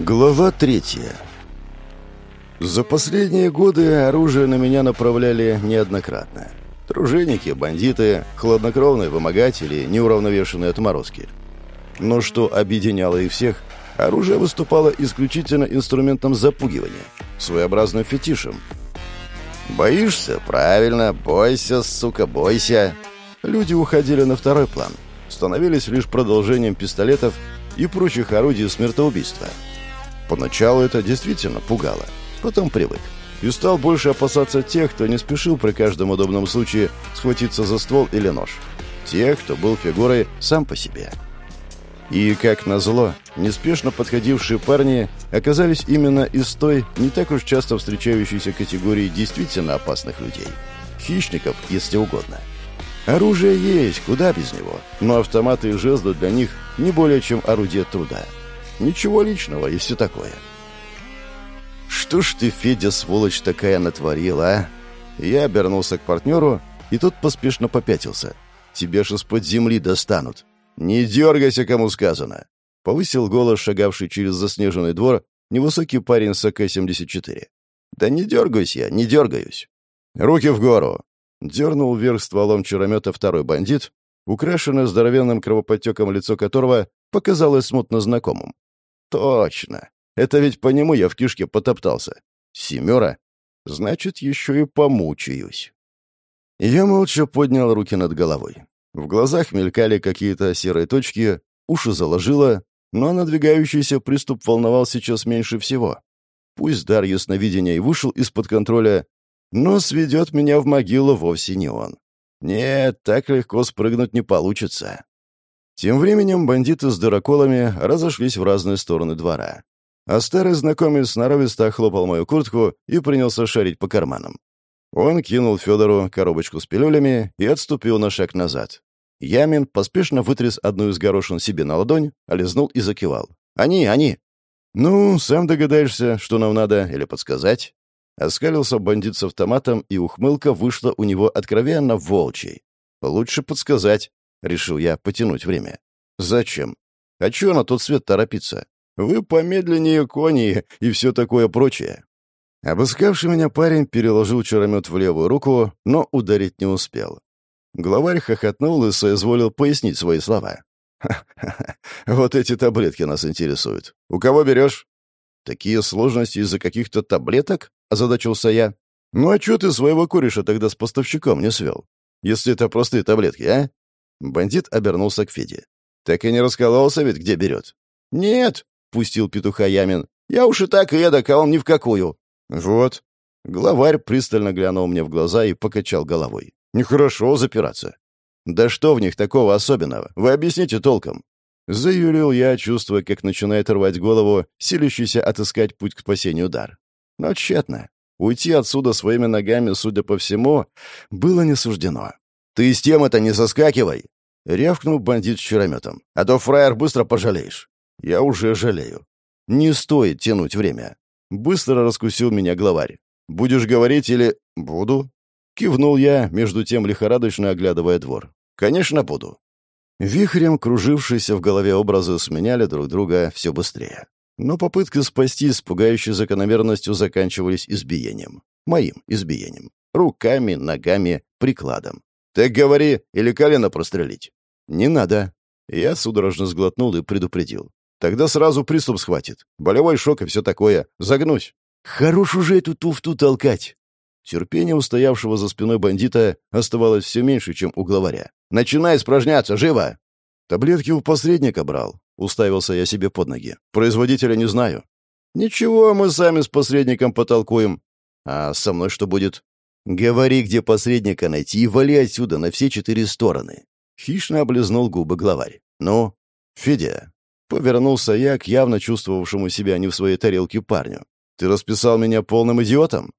Глава третья. За последние годы оружие на меня направляли неоднократно. Дружинники, бандиты, хладнокровные вымогатели, неуравновешенные отморозки. Но что объединяло их всех, оружие выступало исключительно инструментом запугивания, своеобразным фетишем. «Боишься? Правильно, бойся, сука, бойся!» Люди уходили на второй план, становились лишь продолжением пистолетов и прочих орудий смертоубийства – Поначалу это действительно пугало, потом привык. И стал больше опасаться тех, кто не спешил при каждом удобном случае схватиться за ствол или нож. Тех, кто был фигурой сам по себе. И, как назло, неспешно подходившие парни оказались именно из той, не так уж часто встречающейся категории действительно опасных людей. Хищников, если угодно. Оружие есть, куда без него, но автоматы и жезлы для них не более чем орудие труда. Ничего личного и все такое. «Что ж ты, Федя, сволочь такая натворила, а?» Я обернулся к партнеру, и тот поспешно попятился. «Тебя ж из-под земли достанут». «Не дергайся, кому сказано!» Повысил голос, шагавший через заснеженный двор, невысокий парень с АК-74. «Да не дергаюсь я, не дергаюсь!» «Руки в гору!» Дернул вверх стволом чаромета второй бандит, украшенное здоровенным кровоподтеком лицо которого показалось смутно знакомым. Точно. Это ведь по нему я в кишке потоптался. Семера? Значит, еще и помучаюсь. Я молча поднял руки над головой. В глазах мелькали какие-то серые точки, уши заложило, но надвигающийся приступ волновал сейчас меньше всего. Пусть дар ясновидения и вышел из-под контроля, но сведет меня в могилу вовсе не он. Нет, так легко спрыгнуть не получится. Тем временем бандиты с дыроколами разошлись в разные стороны двора. А старый знакомый сноровисто хлопал мою куртку и принялся шарить по карманам. Он кинул Федору коробочку с пилюлями и отступил на шаг назад. Ямин поспешно вытряс одну из горошин себе на ладонь, олизнул и закивал. «Они, они!» «Ну, сам догадаешься, что нам надо, или подсказать?» Оскалился бандит с автоматом, и ухмылка вышла у него откровенно волчьей. «Лучше подсказать, решил я потянуть время. «Зачем? А чё на тот свет торопиться? Вы помедленнее кони и все такое прочее». Обыскавший меня парень переложил чаромет в левую руку, но ударить не успел. Главарь хохотнул и соизволил пояснить свои слова. «Ха-ха-ха, вот эти таблетки нас интересуют. У кого берешь?» «Такие сложности из-за каких-то таблеток?» — озадачился я. «Ну а чё ты своего кореша тогда с поставщиком не свел? Если это простые таблетки, а? Бандит обернулся к Феде. «Так и не раскололся ведь, где берет?» «Нет», — пустил петуха Ямин. «Я уж и так и эдак, а он ни в какую». «Вот». Главарь пристально глянул мне в глаза и покачал головой. «Нехорошо запираться». «Да что в них такого особенного? Вы объясните толком». Заюлил я, чувствуя, как начинает рвать голову, силющийся отыскать путь к спасению дар. Но тщетно. Уйти отсюда своими ногами, судя по всему, было не суждено. «Ты с тем это не соскакивай!» — рявкнул бандит с чарометом. «А то, фраер, быстро пожалеешь». «Я уже жалею. Не стоит тянуть время». Быстро раскусил меня главарь. «Будешь говорить или...» «Буду». Кивнул я, между тем лихорадочно оглядывая двор. «Конечно, буду». Вихрем кружившиеся в голове образы сменяли друг друга все быстрее. Но попытки спасти с пугающей закономерностью заканчивались избиением. Моим избиением. Руками, ногами, прикладом. «Так говори, или колено прострелить?» «Не надо». Я судорожно сглотнул и предупредил. «Тогда сразу приступ схватит. Болевой шок и все такое. Загнусь». «Хорош уже эту туфту толкать!» Терпение устоявшего за спиной бандита оставалось все меньше, чем у главаря. «Начинай испражняться! Живо!» «Таблетки у посредника брал», — уставился я себе под ноги. «Производителя не знаю». «Ничего, мы сами с посредником потолкуем». «А со мной что будет?» «Говори, где посредника найти, и вали отсюда на все четыре стороны». Хищно облизнул губы главарь. «Ну, Федя». Повернулся я к явно чувствовавшему себя не в своей тарелке парню. «Ты расписал меня полным идиотом?»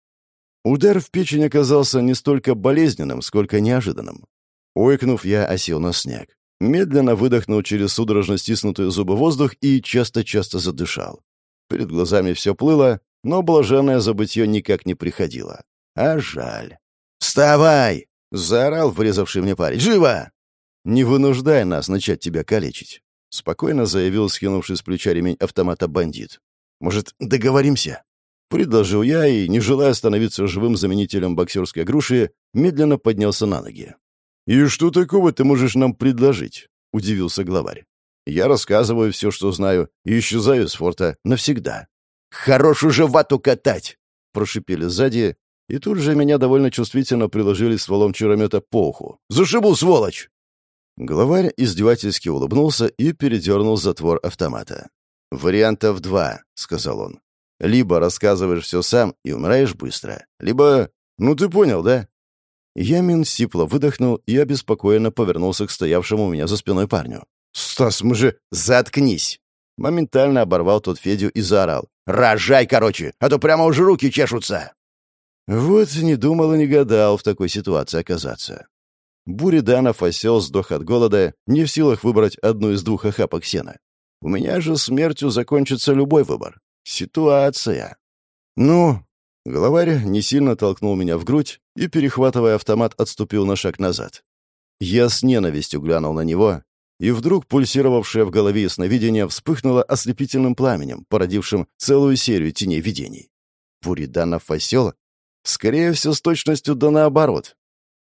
Удар в печень оказался не столько болезненным, сколько неожиданным. Ойкнув, я осел на снег. Медленно выдохнул через судорожно стиснутые зубы воздух и часто-часто задышал. Перед глазами все плыло, но блаженное забытье никак не приходило. А жаль. «Вставай!» — заорал врезавший мне парень. «Живо!» «Не вынуждай нас начать тебя калечить», — спокойно заявил скинувший с плеча ремень автомата бандит. Может, договоримся?» Предложил я и, не желая становиться живым заменителем боксерской груши, медленно поднялся на ноги. «И что такого ты можешь нам предложить?» — удивился главарь. «Я рассказываю все, что знаю, и исчезаю с форта навсегда». «Хорош уже вату катать!» — прошипели сзади, и тут же меня довольно чувствительно приложили стволом чаромета по уху. «Зашибу, сволочь!» Главарь издевательски улыбнулся и передернул затвор автомата. «Вариантов два», — сказал он. «Либо рассказываешь все сам и умираешь быстро, либо... Ну, ты понял, да?» Ямин сипло выдохнул и обеспокоенно повернулся к стоявшему у меня за спиной парню. «Стас, мы же... Заткнись!» Моментально оборвал тот Федю и заорал. «Рожай, короче, а то прямо уже руки чешутся!» Вот не думал и не гадал в такой ситуации оказаться. Буриданов осел сдох от голода, не в силах выбрать одну из двух охапок сена. У меня же смертью закончится любой выбор. Ситуация. Ну, Главарь не сильно толкнул меня в грудь и, перехватывая автомат, отступил на шаг назад. Я с ненавистью глянул на него, и вдруг пульсировавшее в голове сновидение вспыхнуло ослепительным пламенем, породившим целую серию теней видений. Буриданов осел? Скорее всего, с точностью да наоборот.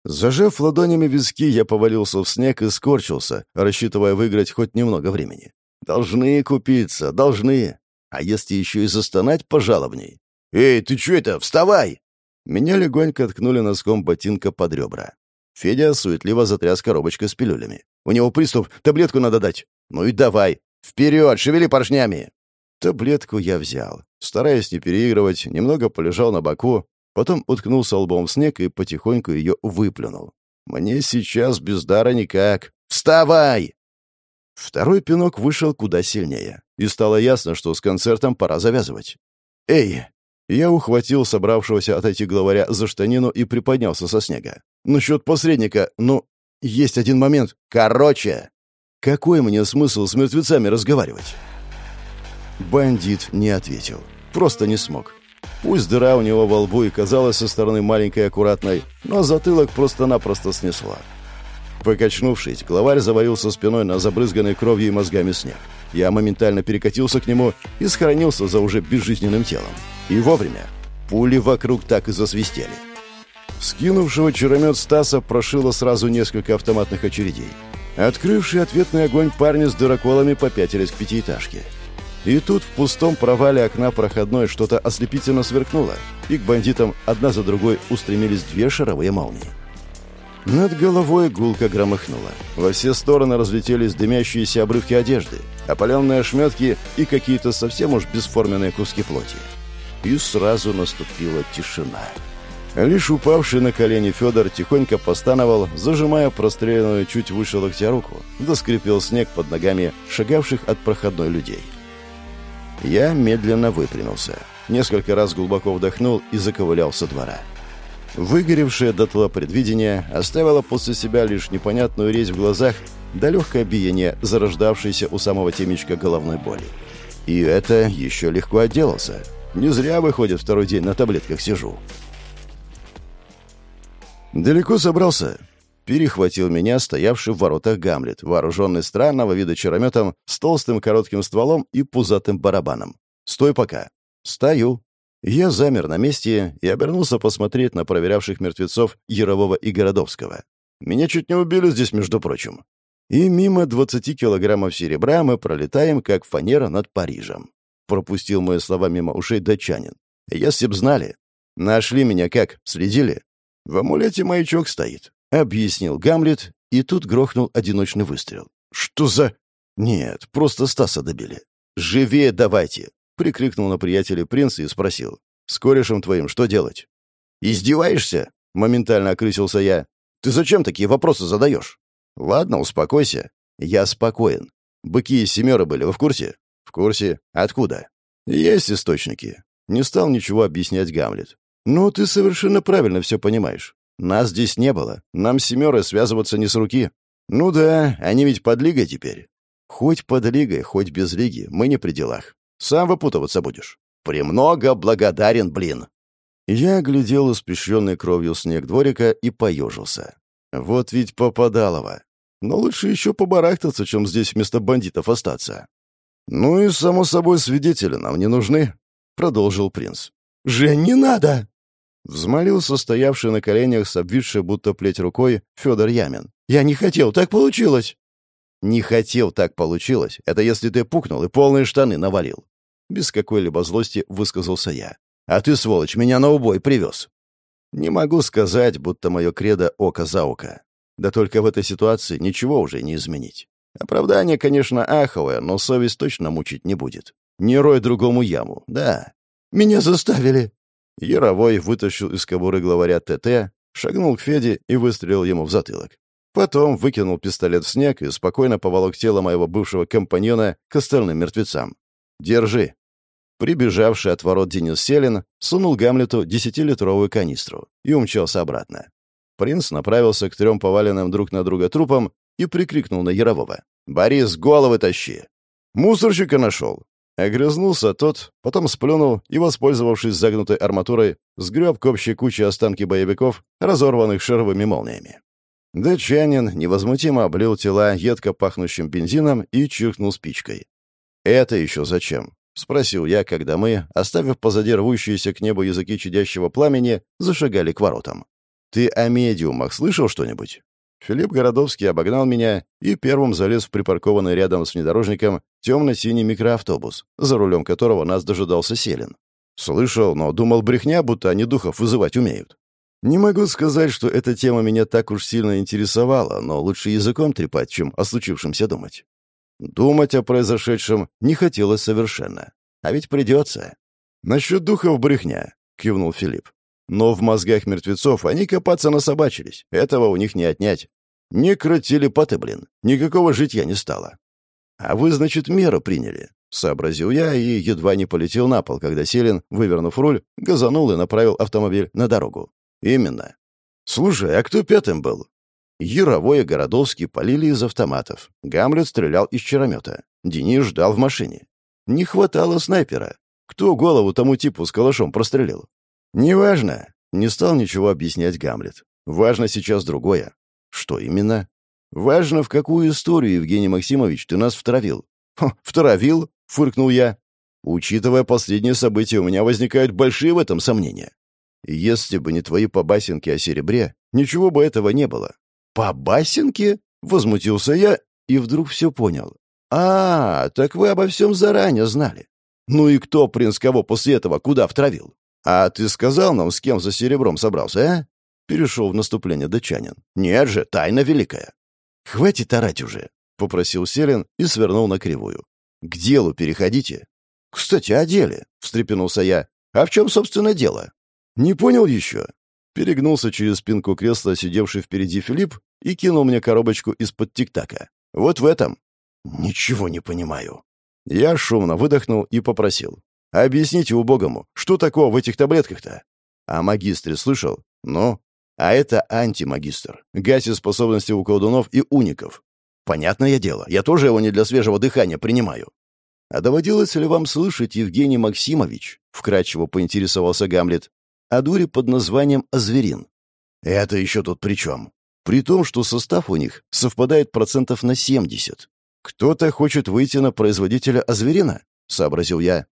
Зажав ладонями виски, я повалился в снег и скорчился, рассчитывая выиграть хоть немного времени. Должны купиться, должны. А если еще и застонать пожалобней, «Эй, ты что это? Вставай!» Меня легонько ткнули носком ботинка под ребра. Федя суетливо затряс коробочкой с пилюлями. «У него приступ, таблетку надо дать!» «Ну и давай! Вперед, шевели поршнями!» Таблетку я взял. Стараясь не переигрывать, немного полежал на боку, потом уткнулся лбом в снег и потихоньку ее выплюнул. «Мне сейчас без дара никак. Вставай!» Второй пинок вышел куда сильнее, и стало ясно, что с концертом пора завязывать. «Эй, я ухватил собравшегося отойти главаря за штанину и приподнялся со снега. «Насчет посредника, ну, есть один момент. Короче!» «Какой мне смысл с мертвецами разговаривать?» Бандит не ответил. Просто не смог. Пусть дыра у него во лбу и казалась со стороны маленькой и аккуратной, но затылок просто-напросто снесло. Покачнувшись, главарь завалился спиной на забрызганный кровью и мозгами снег. Я моментально перекатился к нему и схоронился за уже безжизненным телом. И вовремя. Пули вокруг так и засвистели. Скинувшего чаромет Стаса прошило сразу несколько автоматных очередей. Открывший ответный огонь парни с дыроколами попятились к пятиэтажке. И тут в пустом провале окна проходной что-то ослепительно сверкнуло, и к бандитам одна за другой устремились две шаровые молнии. Над головой гулко громыхнуло. Во все стороны разлетелись дымящиеся обрывки одежды, опаленные ошметки и какие-то совсем уж бесформенные куски плоти. И сразу наступила тишина. Лишь упавший на колени Федор тихонько постановал, зажимая простреленную чуть выше локтя руку, да скрипел снег под ногами шагавших от проходной людей. Я медленно выпрямился, несколько раз глубоко вдохнул и заковылял со двора. Выгоревшее дотла предвидение оставило после себя лишь непонятную резь в глазах да легкое биение, зарождавшееся у самого темечка головной боли. И это еще легко отделался. Не зря, выходит, второй день на таблетках сижу. «Далеко собрался?» Перехватил меня стоявший в воротах Гамлет, вооруженный странного вида чарометом с толстым коротким стволом и пузатым барабаном. «Стой пока». «Стою», я замер на месте и обернулся посмотреть на проверявших мертвецов Ярового и Городовского. Меня чуть не убили здесь, между прочим. И мимо 20 килограммов серебра мы пролетаем, как фанера над Парижем. Пропустил мои слова мимо ушей датчанин. Если б знали. Нашли меня как? Следили? В амулете маячок стоит. Объяснил Гамлет, и тут грохнул одиночный выстрел. Что за... Нет, просто Стаса добили. Живее давайте. Прикрикнул на приятеля принца и спросил. «С корешем твоим что делать?» «Издеваешься?» — моментально окрысился я. «Ты зачем такие вопросы задаешь?» «Ладно, успокойся. Я спокоен. Быки и семеры были, вы в курсе?» «В курсе. Откуда?» «Есть источники». Не стал ничего объяснять Гамлет. «Ну, ты совершенно правильно все понимаешь. Нас здесь не было. Нам семеры связываться не с руки. Ну да, они ведь под лигой теперь. Хоть под лигой, хоть без лиги, мы не при делах. Сам выпутываться будешь. Премного благодарен, блин. Я глядел испещренный кровью снег дворика и поежился. Вот ведь попадалово. Но лучше еще побарахтаться, чем здесь вместо бандитов остаться. «Ну и, само собой, свидетели нам не нужны», — продолжил принц. «Жень, не надо!» Взмолился стоявший на коленях с обвисшей будто плеть рукой Федор Ямин. «Я не хотел, так получилось!» «Не хотел, так получилось. Это если ты пукнул и полные штаны навалил». Без какой-либо злости высказался я. «А ты, сволочь, меня на убой привез». Не могу сказать, будто мое кредо око за око. Да только в этой ситуации ничего уже не изменить. Оправдание, конечно, аховое, но совесть точно мучить не будет. Не рой другому яму, да. «Меня заставили!» Яровой вытащил из кобуры главаря ТТ, шагнул к Феде и выстрелил ему в затылок. Потом выкинул пистолет в снег и спокойно поволок тело моего бывшего компаньона к остальным мертвецам. «Держи». Прибежавший от ворот Денис Селин сунул Гамлету десятилитровую канистру и умчался обратно. Принц направился к трем поваленным друг на друга трупам и прикрикнул на Ярового. «Борис, головы тащи!» «Мусорщика нашел!» Огрызнулся тот, потом сплюнул и, воспользовавшись загнутой арматурой, сгреб к общей куче останки боевиков, разорванных шаровыми молниями. Датчанин невозмутимо облил тела едко пахнущим бензином и чихнул спичкой. «Это еще зачем?» — спросил я, когда мы, оставив позади рвущиеся к небу языки чадящего пламени, зашагали к воротам. «Ты о медиумах слышал что-нибудь?» Филипп Городовский обогнал меня и первым залез в припаркованный рядом с внедорожником темно-синий микроавтобус, за рулем которого нас дожидался Селин. Слышал, но думал брехня, будто они духов вызывать умеют. Не могу сказать, что эта тема меня так уж сильно интересовала, но лучше языком трепать, чем о случившемся думать. Думать о произошедшем не хотелось совершенно. А ведь придется. «Насчет духов брехня», — кивнул Филипп. «Но в мозгах мертвецов они копаться насобачились. Этого у них не отнять. Не кротили-поты, блин. Никакого житья не стало. А вы, значит, меру приняли. Сообразил я и едва не полетел на пол, когда Селин, вывернув руль, газанул и направил автомобиль на дорогу. Именно. Слушай, а кто пятым был? Яровой и Городовский полили из автоматов. Гамлет стрелял из чаромета. Денис ждал в машине. Не хватало снайпера. Кто голову тому типу с калашом прострелил? Неважно. Не стал ничего объяснять Гамлет. Важно сейчас другое. Что именно? Важно, в какую историю, Евгений Максимович, ты нас втравил. втравил? Фыркнул я. Учитывая последние события, у меня возникают большие в этом сомнения. Если бы не твои побасенки о серебре, ничего бы этого не было. Побасенки? Возмутился я и вдруг все понял. А, так вы обо всем заранее знали. Ну и кто, принц, кого после этого куда втравил? А ты сказал нам, с кем за серебром собрался, а? Перешел в наступление датчанин. «Нет же, тайна великая». «Хватит орать уже», — попросил Селин и свернул на кривую. «К делу переходите». «Кстати, о деле», — встрепенулся я. «А в чем, собственно, дело?» «Не понял еще». Перегнулся через спинку кресла, сидевший впереди Филипп, и кинул мне коробочку из-под тик-така. «Вот в этом». «Ничего не понимаю». Я шумно выдохнул и попросил. «Объясните убогому, что такого в этих таблетках-то?» «А магистре слышал?» «Ну?» А это антимагистр. Гасит способности у колдунов и уников. Понятное дело, я тоже его не для свежего дыхания принимаю. А доводилось ли вам слышать, Евгений Максимович, вкратчиво поинтересовался Гамлет, о дуре под названием Азверин? Это еще тут при чем? При том, что состав у них совпадает процентов на 70. Кто-то хочет выйти на производителя Азверина, сообразил я.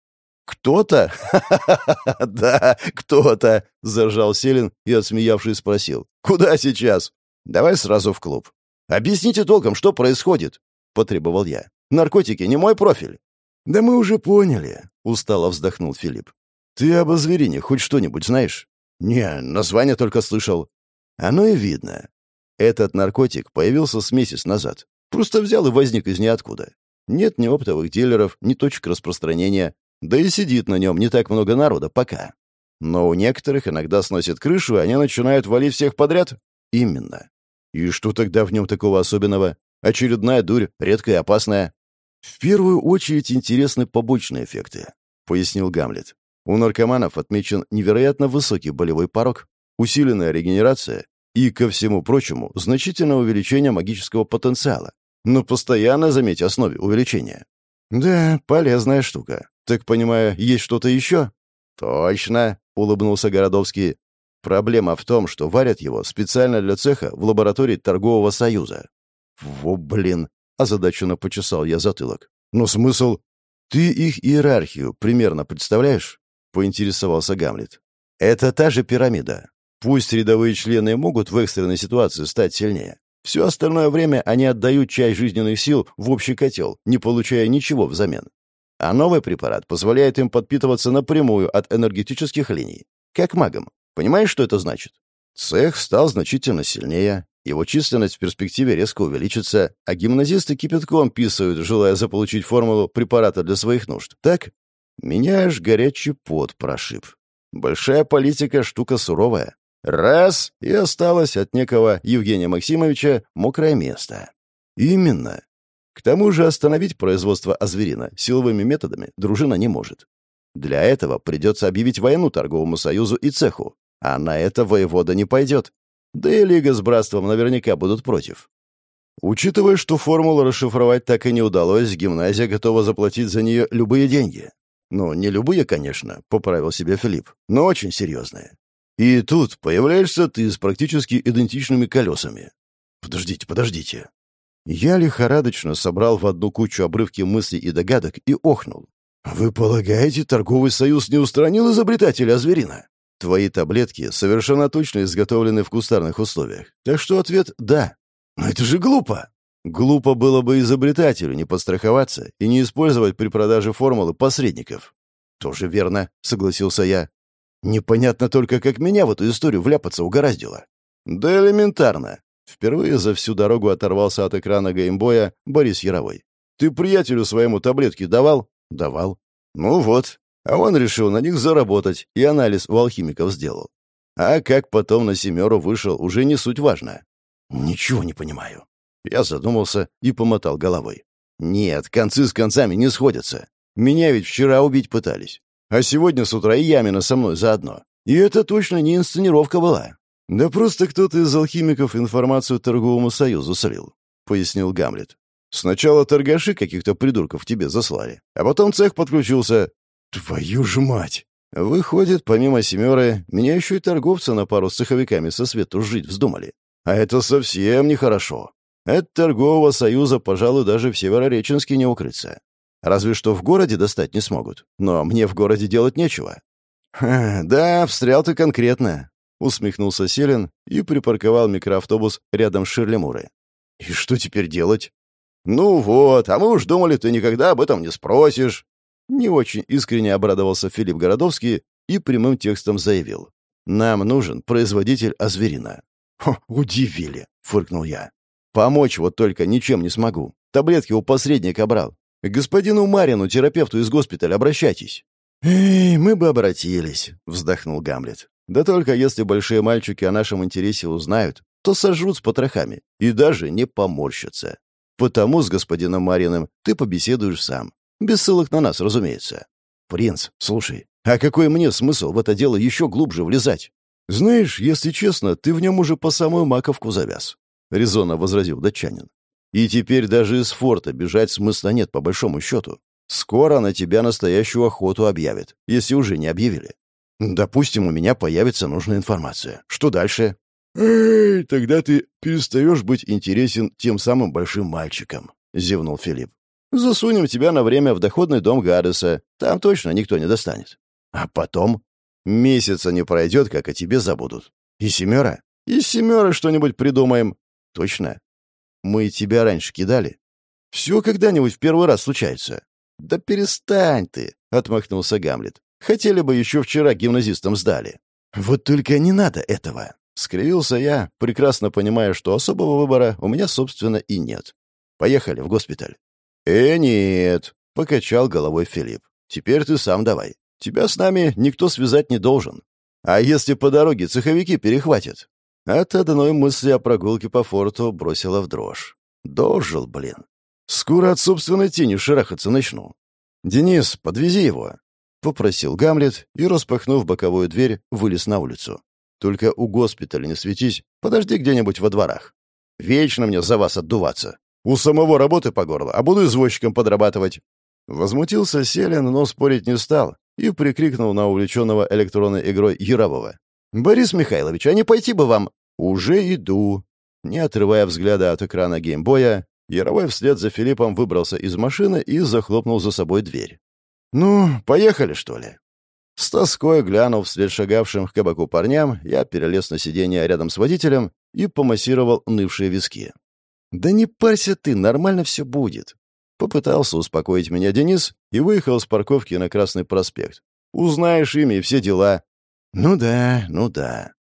«Кто-то?» «Да, кто-то!» — заржал Селин и, отсмеявшись, спросил. «Куда сейчас?» «Давай сразу в клуб». «Объясните толком, что происходит?» — потребовал я. «Наркотики не мой профиль». «Да мы уже поняли», — устало вздохнул Филипп. «Ты об озверине хоть что-нибудь знаешь?» «Не, название только слышал». «Оно и видно. Этот наркотик появился с месяц назад. Просто взял и возник из ниоткуда. Нет ни оптовых дилеров, ни точек распространения. Да и сидит на нем не так много народа пока. Но у некоторых иногда сносит крышу, и они начинают валить всех подряд. Именно. И что тогда в нем такого особенного? Очередная дурь, редкая и опасная. В первую очередь интересны побочные эффекты, пояснил Гамлет. У наркоманов отмечен невероятно высокий болевой порог, усиленная регенерация и, ко всему прочему, значительное увеличение магического потенциала. Но постоянно, заметь, основе увеличения. Да, полезная штука. «Так, понимаю, есть что-то еще?» «Точно», — улыбнулся Городовский. «Проблема в том, что варят его специально для цеха в лаборатории торгового союза». «Во, блин!» — озадаченно почесал я затылок. «Но смысл?» «Ты их иерархию примерно представляешь?» — поинтересовался Гамлет. «Это та же пирамида. Пусть рядовые члены могут в экстренной ситуации стать сильнее. Все остальное время они отдают часть жизненных сил в общий котел, не получая ничего взамен. А новый препарат позволяет им подпитываться напрямую от энергетических линий, как магам. Понимаешь, что это значит? Цех стал значительно сильнее, его численность в перспективе резко увеличится, а гимназисты кипятком писают, желая заполучить формулу препарата для своих нужд. Так? Меня аж горячий пот прошиб. Большая политика — штука суровая. Раз — и осталось от некого Евгения Максимовича мокрое место. Именно. К тому же остановить производство азверина силовыми методами дружина не может. Для этого придется объявить войну торговому союзу и цеху, а на это воевода не пойдет. Да и Лига с Братством наверняка будут против. Учитывая, что формулу расшифровать так и не удалось, гимназия готова заплатить за нее любые деньги. Ну, не любые, конечно, поправил себя Филипп, но очень серьезные. И тут появляешься ты с практически идентичными колесами. Подождите, подождите. Я лихорадочно собрал в одну кучу обрывки мыслей и догадок и охнул. «Вы полагаете, торговый союз не устранил изобретателя зверина?» Твои таблетки совершенно точно изготовлены в кустарных условиях. Так что ответ «да». Но это же глупо. Глупо было бы изобретателю не подстраховаться и не использовать при продаже формулы посредников. Тоже верно, согласился я. Непонятно только, как меня в эту историю вляпаться угораздило. Да элементарно. Впервые за всю дорогу оторвался от экрана геймбоя Борис Яровой. «Ты приятелю своему таблетки давал?» «Давал». «Ну вот, а он решил на них заработать и анализ у алхимиков сделал. А как потом на семеру вышел, уже не суть важно. Ничего не понимаю. Я задумался и помотал головой. Нет, концы с концами не сходятся. Меня ведь вчера убить пытались. А сегодня с утра и Ямина со мной заодно. И это точно не инсценировка была. Да просто кто-то из алхимиков информацию торговому союзу слил, пояснил Гамлет. Сначала торгаши каких-то придурков тебе заслали, а потом цех подключился, «Твою ж мать!» Выходит, помимо «семеры», меня еще и торговцы на пару с цеховиками со свету жить вздумали. А это совсем нехорошо. От торгового союза, пожалуй, даже в Северореченске не укрыться. Разве что в городе достать не смогут. Но мне в городе делать нечего. «Да, встрял ты конкретно», — усмехнулся Селин и припарковал микроавтобус рядом с Ширлемурой. «И что теперь делать?» «Ну вот, а мы уж думали, ты никогда об этом не спросишь», не очень искренне обрадовался Филипп Городовский и прямым текстом заявил. «Нам нужен производитель азверина». «Хо, удивили!» — фыркнул я. «Помочь вот только ничем не смогу. Таблетки у посредника брал. К господину Марину, терапевту из госпиталя, обращайтесь». «Эй, мы бы обратились», — вздохнул Гамлет. «Да только если большие мальчики о нашем интересе узнают, то сожрут с потрохами и даже не поморщатся. Потому с господином Мариным ты побеседуешь сам. Без ссылок на нас, разумеется. Принц, слушай, а какой мне смысл в это дело еще глубже влезать? Знаешь, если честно, ты в нем уже по самую маковку завяз, — резонно возразил датчанин. И теперь даже из форта бежать смысла нет, по большому счету. Скоро на тебя настоящую охоту объявят, если уже не объявили. Допустим, у меня появится нужная информация. Что дальше? «Эй, тогда ты перестаешь быть интересен тем самым большим мальчиком», — зевнул Филипп. Засунем тебя на время в доходный дом Гадеса. Там точно никто не достанет. А потом? Месяца не пройдет, как о тебе забудут. И семера? И семеры что-нибудь придумаем. Точно. Мы тебя раньше кидали. Все когда-нибудь в первый раз случается. Да перестань ты, отмахнулся Гамлет. Хотели бы еще вчера гимназистам сдали. Вот только не надо этого. Скривился я, прекрасно понимая, что особого выбора у меня, собственно, и нет. Поехали в госпиталь. «Э, нет», — покачал головой Филипп. «Теперь ты сам давай. Тебя с нами никто связать не должен. А если по дороге цеховики перехватят?» От одной мысли о прогулке по форту бросила в дрожь. «Дожил, блин. Скоро от собственной тени шарахаться начну. Денис, подвези его», — попросил Гамлет и, распахнув боковую дверь, вылез на улицу. «Только у госпиталя не светись, подожди где-нибудь во дворах. Вечно мне за вас отдуваться. У самого работы по горло, а буду извозчиком подрабатывать». Возмутился Селин, но спорить не стал и прикрикнул на увлеченного электронной игрой Ярового. «Борис Михайлович, а не пойти бы вам?» «Уже иду». Не отрывая взгляда от экрана геймбоя, Яровой вслед за Филиппом выбрался из машины и захлопнул за собой дверь. «Ну, поехали, что ли?» С тоской глянув вслед шагавшим к кабаку парням, я перелез на сиденье рядом с водителем и помассировал нывшие виски. «Да не парься ты, нормально все будет». Попытался успокоить меня Денис и выехал с парковки на Красный проспект. «Узнаешь имя и все дела». «Ну да, ну да».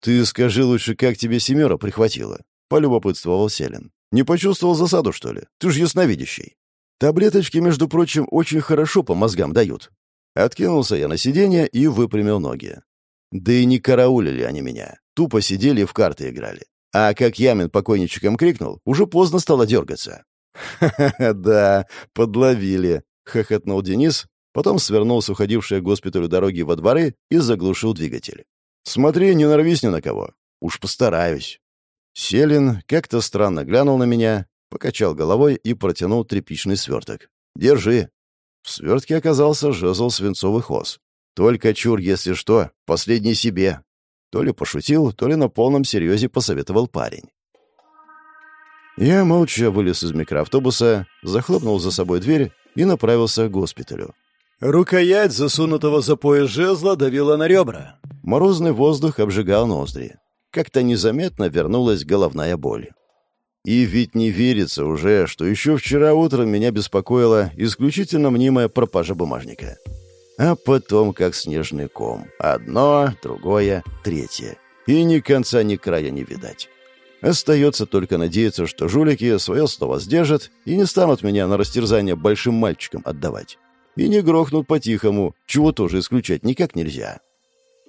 «Ты скажи лучше, как тебе семера прихватило?» — полюбопытствовал Селин. «Не почувствовал засаду, что ли? Ты ж ясновидящий». «Таблеточки, между прочим, очень хорошо по мозгам дают». Откинулся я на сиденье и выпрямил ноги. Да и не караулили они меня. Тупо сидели и в карты играли. А как Ямин покойничком крикнул, уже поздно стало дергаться. «Ха-ха, да, подловили», — хохотнул Денис, потом свернул с уходившей к госпиталю дороги во дворы и заглушил двигатель. «Смотри, не нарвись ни на кого. Уж постараюсь». Селин как-то странно глянул на меня, покачал головой и протянул тряпичный сверток. «Держи». В свертке оказался жезл свинцовых ос. «Только чур, если что, последний себе». То ли пошутил, то ли на полном серьезе посоветовал парень. Я молча вылез из микроавтобуса, захлопнул за собой дверь и направился к госпиталю. Рукоять засунутого за пояс жезла давила на ребра. Морозный воздух обжигал ноздри. Как-то незаметно вернулась головная боль. И ведь не верится уже, что еще вчера утром меня беспокоила исключительно мнимая пропажа бумажника. А потом как снежный ком. Одно, другое, третье. И ни конца, ни края не видать. Остается только надеяться, что жулики свое слово сдержат и не станут меня на растерзание большим мальчикам отдавать. И не грохнут по-тихому, чего тоже исключать никак нельзя.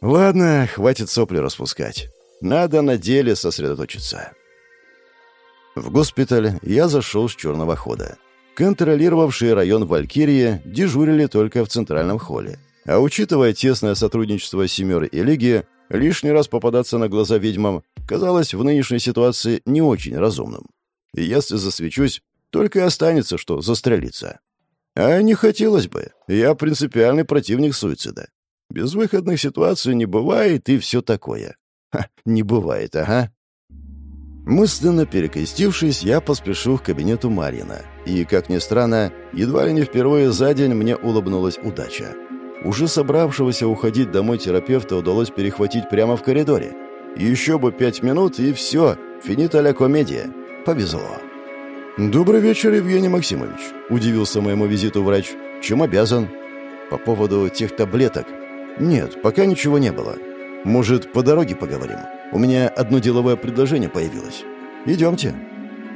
Ладно, хватит сопли распускать. Надо на деле сосредоточиться. В госпиталь я зашел с черного хода. Контролировавшие район Валькирии дежурили только в центральном холле. А учитывая тесное сотрудничество Семеры и Лиги, лишний раз попадаться на глаза ведьмам казалось в нынешней ситуации не очень разумным. И если засвечусь, только и останется, что застрелиться. А не хотелось бы. Я принципиальный противник суицида. Безвыходных ситуаций не бывает и все такое. Ха, не бывает, ага. Мысленно перекрестившись, я поспешил к кабинету Марина. И, как ни странно, едва ли не впервые за день мне улыбнулась удача. Уже собравшегося уходить домой терапевта удалось перехватить прямо в коридоре. Еще бы пять минут, и все, финита ля комедия. Повезло. «Добрый вечер, Евгений Максимович», — удивился моему визиту врач. «Чем обязан?» «По поводу тех таблеток?» «Нет, пока ничего не было. Может, по дороге поговорим?» У меня одно деловое предложение появилось. Идемте».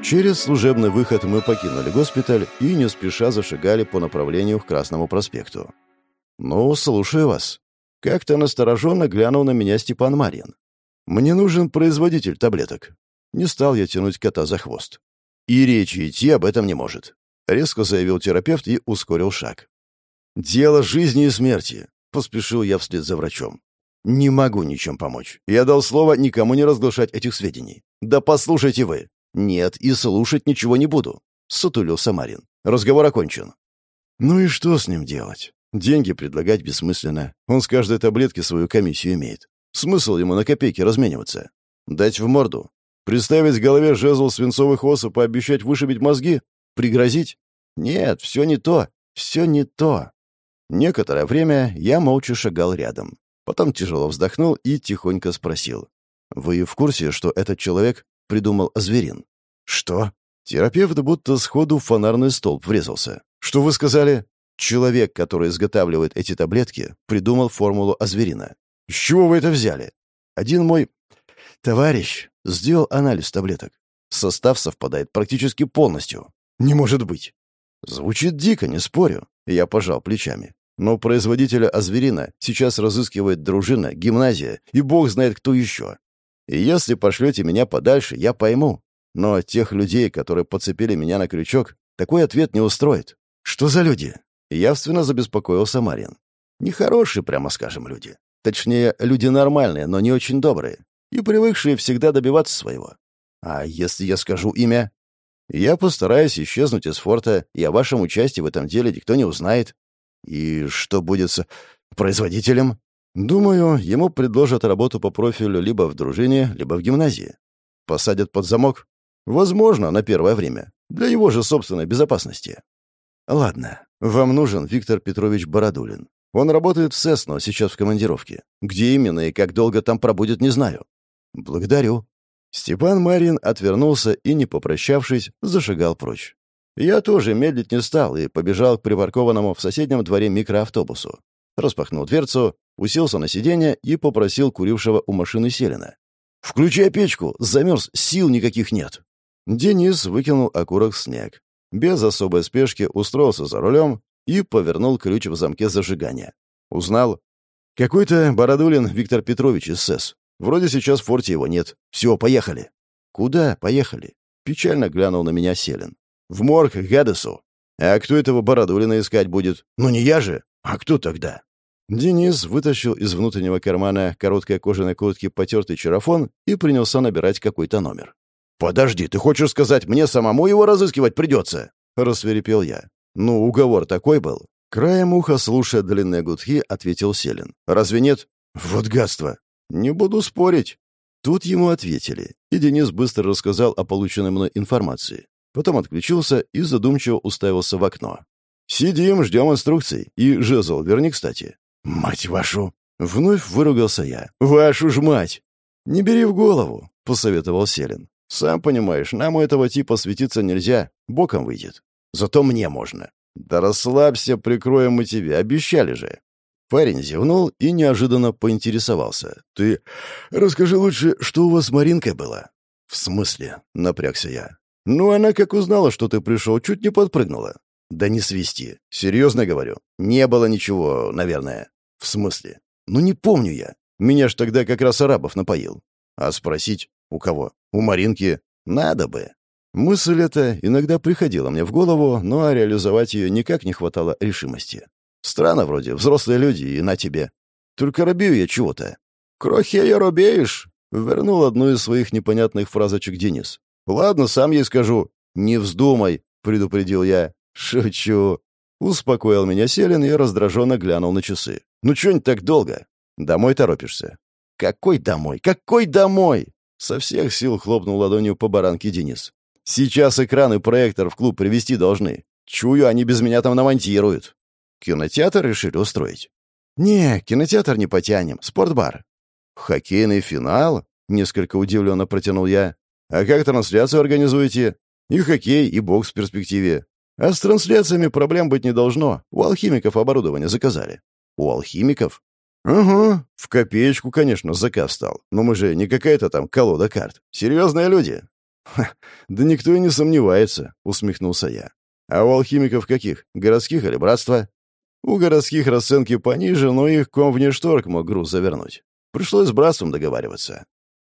Через служебный выход мы покинули госпиталь и не спеша зашагали по направлению к Красному проспекту. «Ну, слушаю вас». Как-то настороженно глянул на меня Степан Марин. «Мне нужен производитель таблеток». Не стал я тянуть кота за хвост. «И речи идти об этом не может», — резко заявил терапевт и ускорил шаг. «Дело жизни и смерти», — поспешил я вслед за врачом. «Не могу ничем помочь. Я дал слово никому не разглашать этих сведений». «Да послушайте вы». «Нет, и слушать ничего не буду», — сутулил Самарин. «Разговор окончен». «Ну и что с ним делать? Деньги предлагать бессмысленно. Он с каждой таблетки свою комиссию имеет. Смысл ему на копейки размениваться? Дать в морду? Представить в голове жезл свинцовых ос и пообещать вышибить мозги? Пригрозить? Нет, все не то. Все не то». Некоторое время я молча шагал рядом. Потом тяжело вздохнул и тихонько спросил. «Вы в курсе, что этот человек придумал зверин?» «Что?» Терапевт будто сходу в фонарный столб врезался. «Что вы сказали?» «Человек, который изготавливает эти таблетки, придумал формулу азверина». «С чего вы это взяли?» «Один мой товарищ сделал анализ таблеток. Состав совпадает практически полностью. Не может быть». «Звучит дико, не спорю». Я пожал плечами. Но производителя Азверина сейчас разыскивает дружина, гимназия и бог знает кто еще. И если пошлете меня подальше, я пойму. Но тех людей, которые подцепили меня на крючок, такой ответ не устроит. Что за люди? Явственно забеспокоился Марин. Нехорошие, прямо скажем, люди. Точнее, люди нормальные, но не очень добрые. И привыкшие всегда добиваться своего. А если я скажу имя? Я постараюсь исчезнуть из форта, и о вашем участии в этом деле никто не узнает. И что будет с производителем? Думаю, ему предложат работу по профилю либо в дружине, либо в гимназии. Посадят под замок? Возможно, на первое время. Для его же собственной безопасности. Ладно, Вам нужен Виктор Петрович Бородулин. Он работает в СЭС, но сейчас в командировке. Где именно и как долго там пробудет, не знаю. Благодарю. Степан Марин отвернулся и, не попрощавшись, зашагал прочь. Я тоже медлить не стал и побежал к припаркованному в соседнем дворе микроавтобусу. Распахнул дверцу, уселся на сиденье и попросил курившего у машины Селина. «Включай печку! Замерз, сил никаких нет!» Денис выкинул окурок в снег. Без особой спешки устроился за рулем и повернул ключ в замке зажигания. Узнал. «Какой-то Бородулин Виктор Петрович из СЭС. Вроде сейчас в форте его нет. Все, поехали». «Куда поехали?» Печально глянул на меня Селин. «В морг к Гадесу. А кто этого Бородулина искать будет? Ну не я же. А кто тогда?» Денис вытащил из внутреннего кармана короткой кожаной куртки потертый чарафон и принялся набирать какой-то номер. «Подожди, ты хочешь сказать, мне самому его разыскивать придется?» — рассверепел я. «Ну, уговор такой был». Краем уха, слушая длинные гудки, ответил Селин. «Разве нет?» «Вот гадство!» «Не буду спорить». Тут ему ответили, и Денис быстро рассказал о полученной мной информации. Потом отключился и задумчиво уставился в окно. «Сидим, ждем инструкций. И жезл верни, кстати». «Мать вашу!» Вновь выругался я. «Вашу ж мать!» «Не бери в голову», — посоветовал Селин. «Сам понимаешь, нам у этого типа светиться нельзя, боком выйдет. Зато мне можно». «Да расслабься, прикроем мы тебе, обещали же». Парень зевнул и неожиданно поинтересовался. «Ты расскажи лучше, что у вас с Маринкой было?» «В смысле?» — напрягся я. «Ну, она как узнала, что ты пришел, чуть не подпрыгнула». «Да не свисти. Серьезно говорю. Не было ничего, наверное». «В смысле?» «Ну, не помню я. Меня ж тогда как раз арабов напоил». «А спросить? У кого? У Маринки? Надо бы». Мысль эта иногда приходила мне в голову, но реализовать ее никак не хватало решимости. Странно вроде, взрослые люди, и на тебе. Только робею я чего-то. «Крохея робеешь?» — вернул одну из своих непонятных фразочек Денис. «Ладно, сам ей скажу». «Не вздумай», — предупредил я. «Шучу». Успокоил меня Селин и раздраженно глянул на часы. «Ну чё не так долго? Домой торопишься?» «Какой домой? Какой домой?» Со всех сил хлопнул ладонью по баранке Денис. «Сейчас экран и проектор в клуб привезти должны. Чую, они без меня там намонтируют». «Кинотеатр решили устроить?» «Не, кинотеатр не потянем. Спортбар». «Хоккейный финал?» — несколько удивленно протянул я. «А как трансляцию организуете?» «И хоккей, и бокс в перспективе. А с трансляциями проблем быть не должно. У алхимиков оборудование заказали». «У алхимиков?» «Угу. В копеечку, конечно, заказ стал. Но мы же не какая-то там колода карт. Серьезные люди». «Ха, да никто и не сомневается», — усмехнулся я. «А у алхимиков каких? Городских или братства?» «У городских расценки пониже, но их комвнешторг мог груз завернуть. Пришлось с братством договариваться.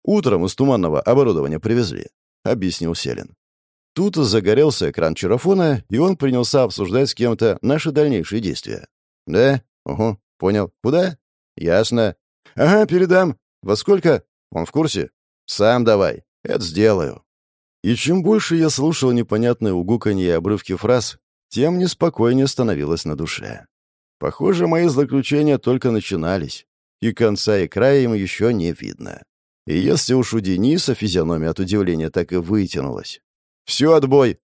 Утром из туманного оборудования привезли», — объяснил Селин. Тут загорелся экран чарафона, и он принялся обсуждать с кем-то наши дальнейшие действия. «Да? Угу. Понял. Куда?» «Ясно». «Ага, передам. Во сколько?» «Он в курсе?» «Сам давай. Это сделаю». И чем больше я слушал непонятные угуканье и обрывки фраз, тем неспокойнее становилось на душе. Похоже, мои злоключения только начинались, и конца и края им еще не видно. И если уж у Дениса физиономия от удивления так и вытянулась. «Все, отбой!»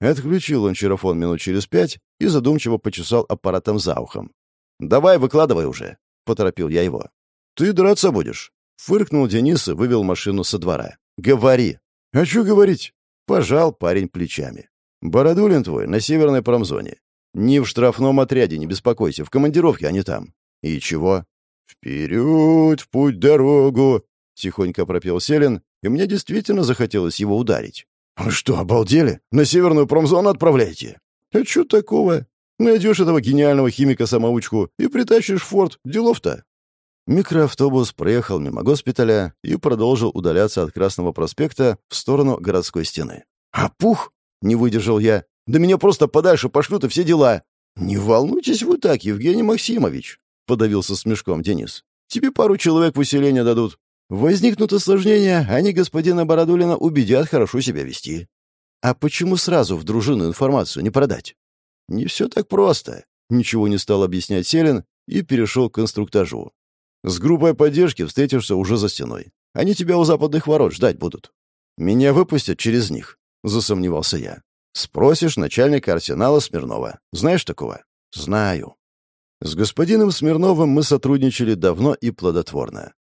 Отключил он чарафон минут через пять и задумчиво почесал аппаратом за ухом. «Давай, выкладывай уже!» — поторопил я его. «Ты драться будешь?» — фыркнул Денис и вывел машину со двора. «Говори!» «А что говорить?» — пожал парень плечами. «Бородулин твой на северной промзоне. Не в штрафном отряде, не беспокойся, в командировке, а не там». «И чего?» «Вперед, в путь дорогу!» — тихонько пропел Селин, и мне действительно захотелось его ударить. «Вы что, обалдели? На северную промзону отправляете?» «А что такого? Найдешь этого гениального химика-самоучку и притащишь в форт. Делов-то». Микроавтобус проехал мимо госпиталя и продолжил удаляться от Красного проспекта в сторону городской стены. «А пух!» — не выдержал я. «Да меня просто подальше пошлют и все дела!» «Не волнуйтесь вы так, Евгений Максимович!» — подавился смешком Денис. «Тебе пару человек в усиление дадут. Возникнут осложнения, они господина Бородулина убедят хорошо себя вести. А почему сразу в дружину информацию не продать? Не все так просто. Ничего не стал объяснять Селин и перешел к инструктажу. С группой поддержки встретишься уже за стеной. Они тебя у западных ворот ждать будут. Меня выпустят через них, засомневался я. Спросишь начальника арсенала Смирнова. Знаешь такого? Знаю. С господином Смирновым мы сотрудничали давно и плодотворно.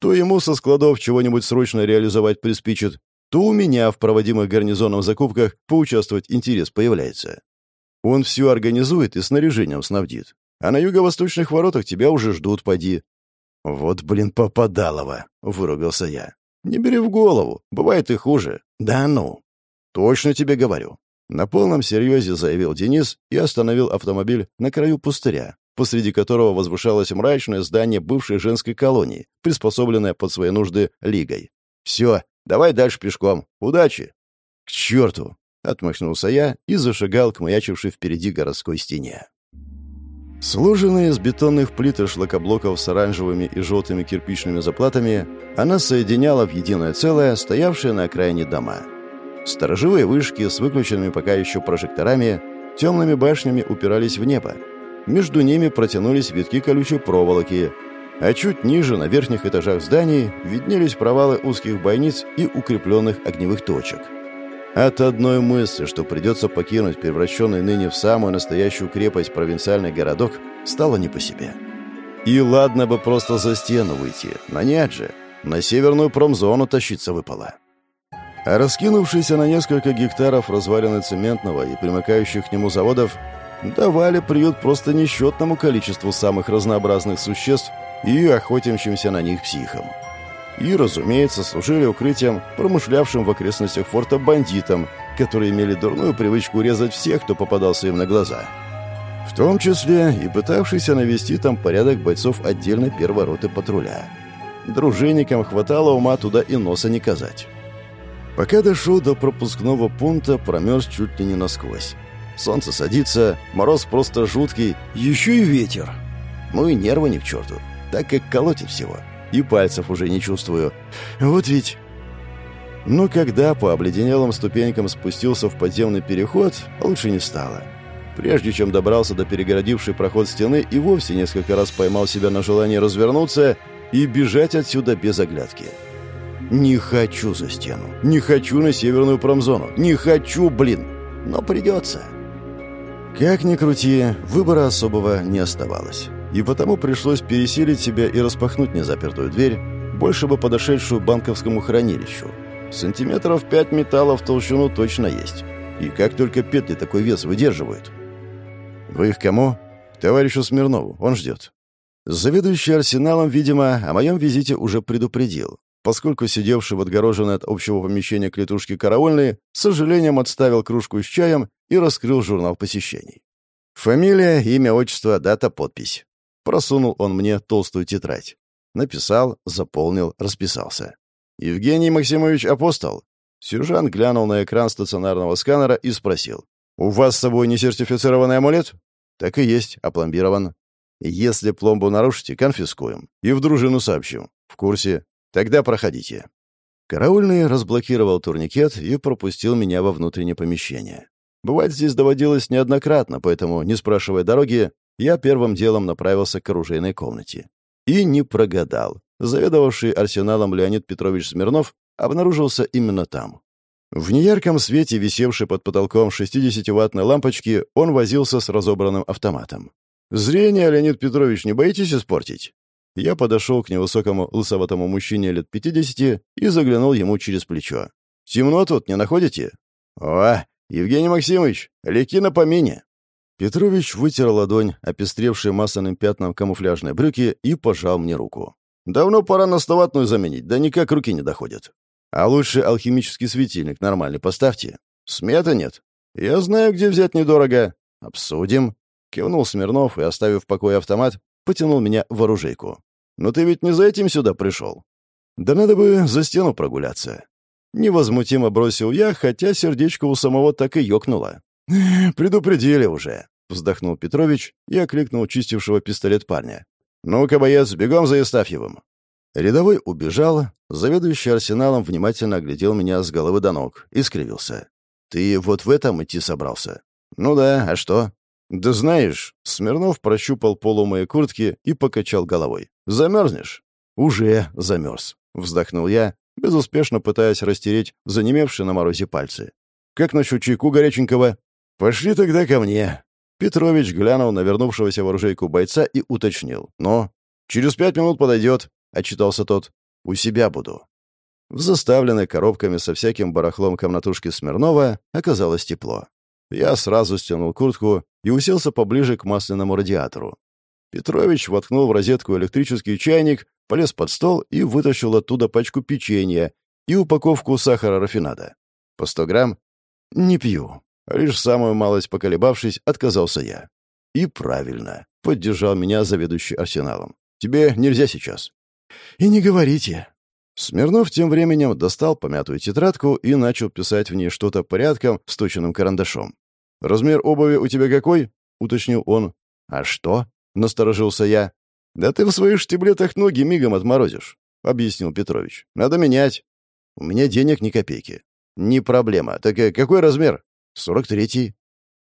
То ему со складов чего-нибудь срочно реализовать приспичит, то у меня в проводимых гарнизоном закупках поучаствовать интерес появляется. Он все организует и снаряжением снабдит. А на юго-восточных воротах тебя уже ждут, поди. Вот, блин, попадалово, вырубился я. Не бери в голову, бывает и хуже. Да ну. Точно тебе говорю. На полном серьезе заявил Денис и остановил автомобиль на краю пустыря, посреди которого возвышалось мрачное здание бывшей женской колонии, приспособленное под свои нужды Лигой. «Все, давай дальше пешком. Удачи!» «К черту!» — отмахнулся я и зашагал к маячившей впереди городской стене. Сложенная из бетонных плит и шлакоблоков с оранжевыми и желтыми кирпичными заплатами, она соединяла в единое целое стоявшие на окраине дома. Сторожевые вышки с выключенными пока еще прожекторами темными башнями упирались в небо. Между ними протянулись витки колючей проволоки, а чуть ниже, на верхних этажах зданий, виднелись провалы узких бойниц и укрепленных огневых точек – от одной мысли, что придется покинуть превращенный ныне в самую настоящую крепость провинциальный городок, стало не по себе. И ладно бы просто за стену выйти, но нет же, на северную промзону тащиться выпало. А раскинувшиеся на несколько гектаров развалины цементного и примыкающих к нему заводов давали приют просто несчетному количеству самых разнообразных существ и охотимся на них психам и, разумеется, служили укрытием промышлявшим в окрестностях форта бандитам, которые имели дурную привычку резать всех, кто попадался им на глаза. В том числе и пытавшийся навести там порядок бойцов отдельной первой роты патруля. Дружинникам хватало ума туда и носа не казать. Пока дошел до пропускного пункта, промерз чуть ли не насквозь. Солнце садится, мороз просто жуткий, еще и ветер. Ну и нервы не к черту, так как колотит всего и пальцев уже не чувствую. Вот ведь... Но когда по обледенелым ступенькам спустился в подземный переход, лучше не стало. Прежде чем добрался до перегородившей проход стены, и вовсе несколько раз поймал себя на желание развернуться и бежать отсюда без оглядки. Не хочу за стену. Не хочу на северную промзону. Не хочу, блин. Но придется. Как ни крути, выбора особого не оставалось и потому пришлось пересилить себя и распахнуть незапертую дверь, больше бы подошедшую банковскому хранилищу. Сантиметров пять металла в толщину точно есть. И как только петли такой вес выдерживают. «Вы их кому?» «К товарищу Смирнову. Он ждет». Заведующий арсеналом, видимо, о моем визите уже предупредил, поскольку сидевший в отгороженной от общего помещения клетушки караульный с сожалением отставил кружку с чаем и раскрыл журнал посещений. Фамилия, имя, отчество, дата, подпись. Просунул он мне толстую тетрадь. Написал, заполнил, расписался. «Евгений Максимович Апостол». Сержант глянул на экран стационарного сканера и спросил. «У вас с собой не сертифицированный амулет?» «Так и есть, опломбирован». «Если пломбу нарушите, конфискуем. И в дружину сообщим. В курсе. Тогда проходите». Караульный разблокировал турникет и пропустил меня во внутреннее помещение. Бывать здесь доводилось неоднократно, поэтому, не спрашивая дороги, я первым делом направился к оружейной комнате. И не прогадал. Заведовавший арсеналом Леонид Петрович Смирнов обнаружился именно там. В неярком свете, висевшей под потолком 60-ваттной лампочки, он возился с разобранным автоматом. «Зрение, Леонид Петрович, не боитесь испортить?» Я подошел к невысокому лысоватому мужчине лет 50 и заглянул ему через плечо. «Темно тут, не находите?» «О, Евгений Максимович, леки на помине!» Петрович вытер ладонь, опестревшие масляным пятном камуфляжные брюки, и пожал мне руку. «Давно пора наставатную заменить, да никак руки не доходят. А лучше алхимический светильник нормальный поставьте. Сметы нет. Я знаю, где взять недорого. Обсудим». Кивнул Смирнов и, оставив в покое автомат, потянул меня в оружейку. «Но ты ведь не за этим сюда пришел?» «Да надо бы за стену прогуляться». Невозмутимо бросил я, хотя сердечко у самого так и ёкнуло. «Предупредили уже», — вздохнул Петрович и окликнул чистившего пистолет парня. «Ну-ка, боец, бегом за Евстафьевым». Рядовой убежал, заведующий арсеналом внимательно оглядел меня с головы до ног и скривился. «Ты вот в этом идти собрался?» «Ну да, а что?» «Да знаешь...» — Смирнов прощупал полу моей куртки и покачал головой. «Замерзнешь?» «Уже замерз», — вздохнул я, безуспешно пытаясь растереть занемевшие на морозе пальцы. Как насчет чайку горяченького?» «Пошли тогда ко мне». Петрович глянул на вернувшегося в оружейку бойца и уточнил. «Но через пять минут подойдет», — отчитался тот. «У себя буду». В заставленной коробками со всяким барахлом комнатушки Смирнова оказалось тепло. Я сразу стянул куртку и уселся поближе к масляному радиатору. Петрович воткнул в розетку электрический чайник, полез под стол и вытащил оттуда пачку печенья и упаковку сахара-рафинада. По сто грамм? Не пью. Лишь самую малость поколебавшись, отказался я. И правильно. Поддержал меня заведующий арсеналом. Тебе нельзя сейчас. И не говорите. Смирнов тем временем достал помятую тетрадку и начал писать в ней что-то порядком с точенным карандашом. «Размер обуви у тебя какой?» — уточнил он. «А что?» — насторожился я. «Да ты в своих штиблетах ноги мигом отморозишь», — объяснил Петрович. «Надо менять. У меня денег ни копейки». «Не проблема. Так э, какой размер?» «Сорок третий».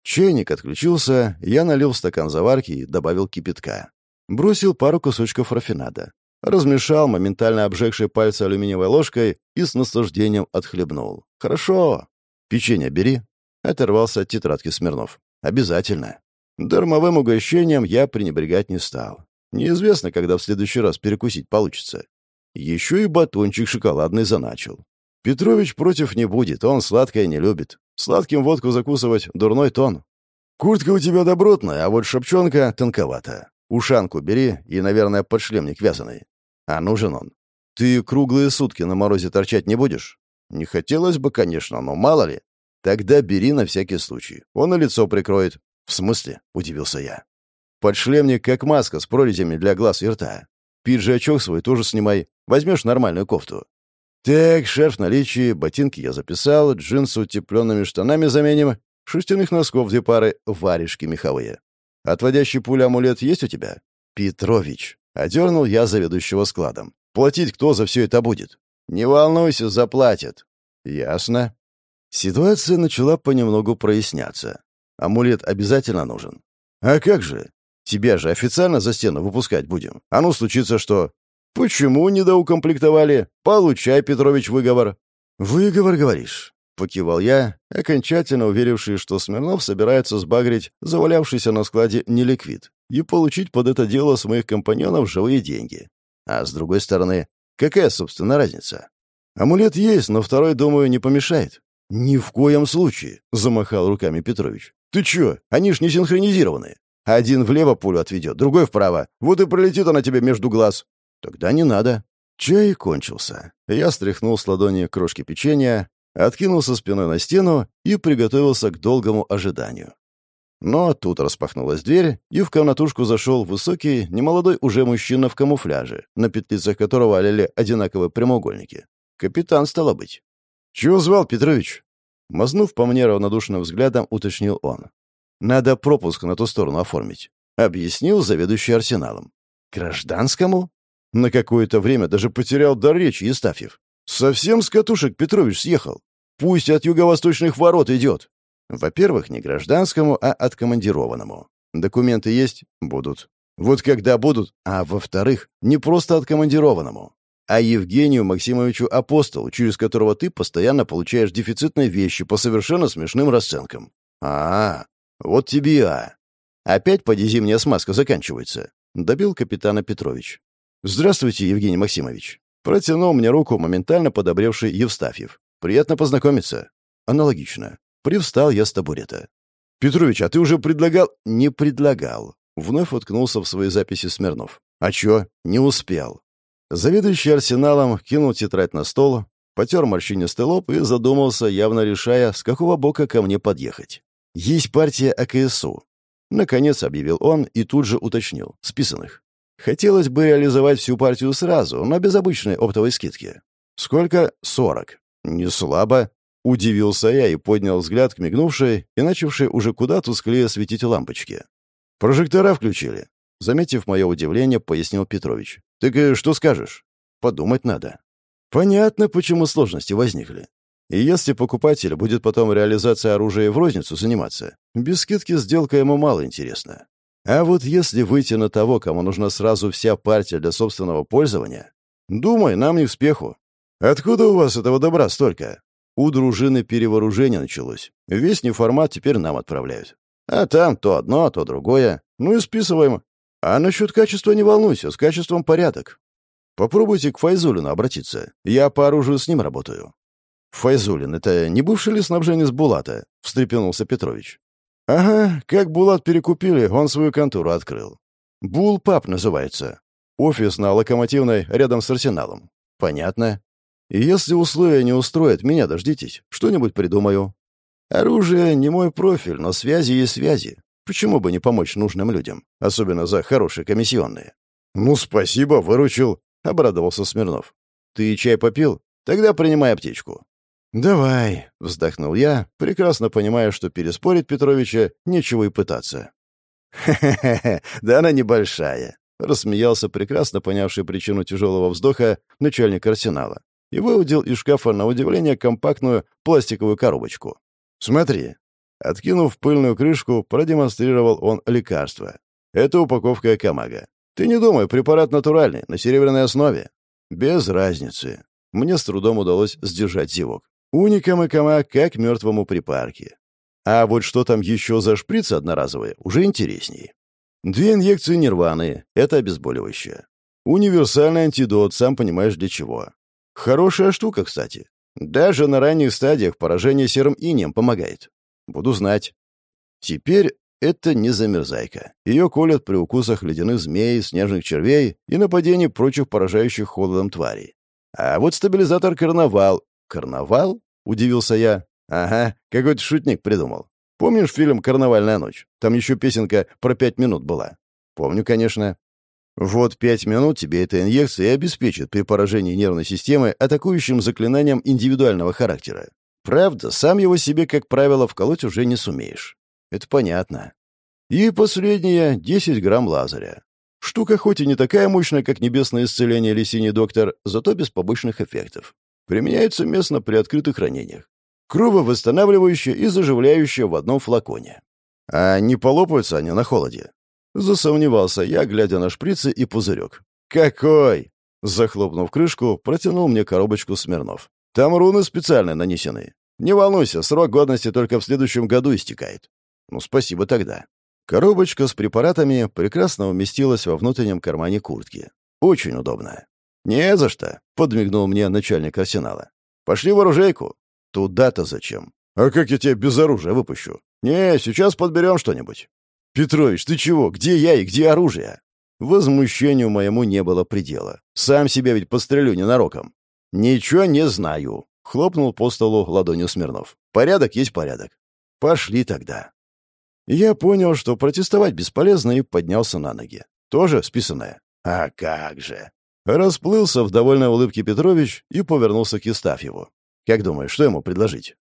Чайник отключился, я налил в стакан заварки и добавил кипятка. Бросил пару кусочков рафинада. Размешал, моментально обжегшие пальцы алюминиевой ложкой и с наслаждением отхлебнул. «Хорошо. Печенье бери». Оторвался от тетрадки Смирнов. «Обязательно». Дармовым угощением я пренебрегать не стал. Неизвестно, когда в следующий раз перекусить получится. Еще и батончик шоколадный заначил. Петрович против не будет, он сладкое не любит. Сладким водку закусывать — дурной тон. Куртка у тебя добротная, а вот шапчонка тонковата. Ушанку бери и, наверное, подшлемник вязаный. А нужен он. Ты круглые сутки на морозе торчать не будешь? Не хотелось бы, конечно, но мало ли. Тогда бери на всякий случай. Он и лицо прикроет. В смысле? Удивился я. Подшлемник как маска с прорезями для глаз и рта. Пиджачок свой тоже снимай. Возьмешь нормальную кофту. Так, шерф наличие, ботинки я записал, джинсы утепленными штанами заменим, шерстяных носков две пары, варежки меховые. Отводящий пуля амулет есть у тебя? Петрович. Одернул я заведующего складом. «Платить кто за все это будет?» «Не волнуйся, заплатят». «Ясно». Ситуация начала понемногу проясняться. Амулет обязательно нужен. «А как же? Тебя же официально за стену выпускать будем. А ну, случится что...» «Почему недоукомплектовали? Получай, Петрович, выговор». «Выговор, говоришь?» — покивал я, окончательно уверивший, что Смирнов собирается сбагрить завалявшийся на складе неликвид и получить под это дело с моих компаньонов живые деньги. А с другой стороны, какая, собственно, разница? Амулет есть, но второй, думаю, не помешает. «Ни в коем случае», — замахал руками Петрович. «Ты чё? Они ж не синхронизированы. Один влево пулю отведет, другой вправо. Вот и пролетит она тебе между глаз. Тогда не надо». Чай кончился. Я стряхнул с ладони крошки печенья, откинулся спиной на стену и приготовился к долгому ожиданию. Но тут распахнулась дверь, и в комнатушку зашел высокий, немолодой уже мужчина в камуфляже, на петлицах которого олели одинаковые прямоугольники. Капитан, стало быть. «Чего звал, Петрович?» Мазнув по мне равнодушным взглядом, уточнил он. «Надо пропуск на ту сторону оформить», — объяснил заведующий арсеналом. «Гражданскому?» На какое-то время даже потерял дар речи Истафьев. «Совсем с катушек Петрович съехал. Пусть от юго-восточных ворот идет. Во-первых, не гражданскому, а откомандированному. Документы есть? Будут. Вот когда будут? А во-вторых, не просто откомандированному, а Евгению Максимовичу Апостолу, через которого ты постоянно получаешь дефицитные вещи по совершенно смешным расценкам. А, -а, вот тебе а. Опять поди зимняя смазка заканчивается. Добил капитана Петрович. Здравствуйте, Евгений Максимович. Протянул мне руку моментально подобревший Евстафьев. Приятно познакомиться. Аналогично. Привстал я с табурета. «Петрович, а ты уже предлагал...» «Не предлагал». Вновь уткнулся в свои записи Смирнов. «А чё? Не успел». Заведующий арсеналом кинул тетрадь на стол, потер морщинистый лоб и задумался, явно решая, с какого бока ко мне подъехать. «Есть партия АКСУ». Наконец объявил он и тут же уточнил. «Списанных». Хотелось бы реализовать всю партию сразу, но без обычной оптовой скидки. «Сколько?» «Сорок». «Не слабо», Удивился я и поднял взгляд к мигнувшей и начавшей уже куда тусклее светить лампочке. «Прожектора включили», — заметив мое удивление, пояснил Петрович. «Так и что скажешь?» «Подумать надо». «Понятно, почему сложности возникли. И если покупатель будет потом реализацией оружия в розницу заниматься, без скидки сделка ему мало интересна. А вот если выйти на того, кому нужна сразу вся партия для собственного пользования, думай, нам не в спеху. Откуда у вас этого добра столько? У дружины перевооружение началось. Весь неформат теперь нам отправляют. А там то одно, то другое. Ну и списываем. А насчет качества не волнуйся, с качеством порядок. Попробуйте к Файзулину обратиться. Я по оружию с ним работаю. Файзулин, это не бывший ли снабженец Булата? Встрепенулся Петрович. Ага, как Булат перекупили, он свою контору открыл. Булпап называется. Офис на Локомотивной рядом с Арсеналом. Понятно. И если условия не устроят, меня дождитесь. Что-нибудь придумаю. Оружие не мой профиль, но связи есть связи. Почему бы не помочь нужным людям, особенно за хорошие комиссионные? Ну, спасибо, выручил, обрадовался Смирнов. Ты чай попил? Тогда принимай аптечку. Давай, вздохнул я, прекрасно понимая, что переспорить Петровича нечего и пытаться. Хе-хе-хе, да она небольшая, рассмеялся прекрасно понявший причину тяжелого вздоха начальник арсенала и выудил из шкафа на удивление компактную пластиковую коробочку. «Смотри». Откинув пыльную крышку, продемонстрировал он лекарство. «Это упаковка Камага. Ты не думай, препарат натуральный, на серебряной основе». «Без разницы». Мне с трудом удалось сдержать зевок. Уникам и Камаг как мертвому припарке. А вот что там еще за шприцы одноразовые, уже интересней. Две инъекции нирваны — это обезболивающее. Универсальный антидот, сам понимаешь для чего. Хорошая штука, кстати. Даже на ранних стадиях поражение серым инем помогает. Буду знать. Теперь это не замерзайка. Ее колят при укусах ледяных змей, снежных червей и нападении прочих поражающих холодом тварей. А вот стабилизатор карнавал. Карнавал? Удивился я. Ага, какой-то шутник придумал. Помнишь фильм «Карнавальная ночь»? Там еще песенка про пять минут была. Помню, конечно. Вот пять минут тебе эта инъекция и обеспечит при поражении нервной системы атакующим заклинанием индивидуального характера. Правда, сам его себе, как правило, вколоть уже не сумеешь. Это понятно. И последнее — 10 грамм лазаря. Штука хоть и не такая мощная, как небесное исцеление или синий доктор, зато без побочных эффектов. Применяется местно при открытых ранениях. Крововосстанавливающее и заживляющее в одном флаконе. А не полопаются они на холоде? Засомневался я, глядя на шприцы и пузырек. «Какой?» Захлопнув крышку, протянул мне коробочку Смирнов. «Там руны специально нанесены. Не волнуйся, срок годности только в следующем году истекает». «Ну, спасибо тогда». Коробочка с препаратами прекрасно уместилась во внутреннем кармане куртки. Очень удобно. «Не за что», — подмигнул мне начальник арсенала. «Пошли в оружейку». «Туда-то зачем?» «А как я тебя без оружия выпущу?» «Не, сейчас подберем что-нибудь». «Петрович, ты чего? Где я и где оружие?» Возмущению моему не было предела. Сам себя ведь пострелю ненароком. «Ничего не знаю», — хлопнул по столу ладонью Смирнов. «Порядок есть порядок. Пошли тогда». Я понял, что протестовать бесполезно, и поднялся на ноги. Тоже списанное? А как же. Расплылся в довольной улыбке Петрович и повернулся к Евстафьеву. Как думаешь, что ему предложить?